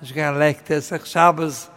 Ich gehe an Lekte, es ist Schabes,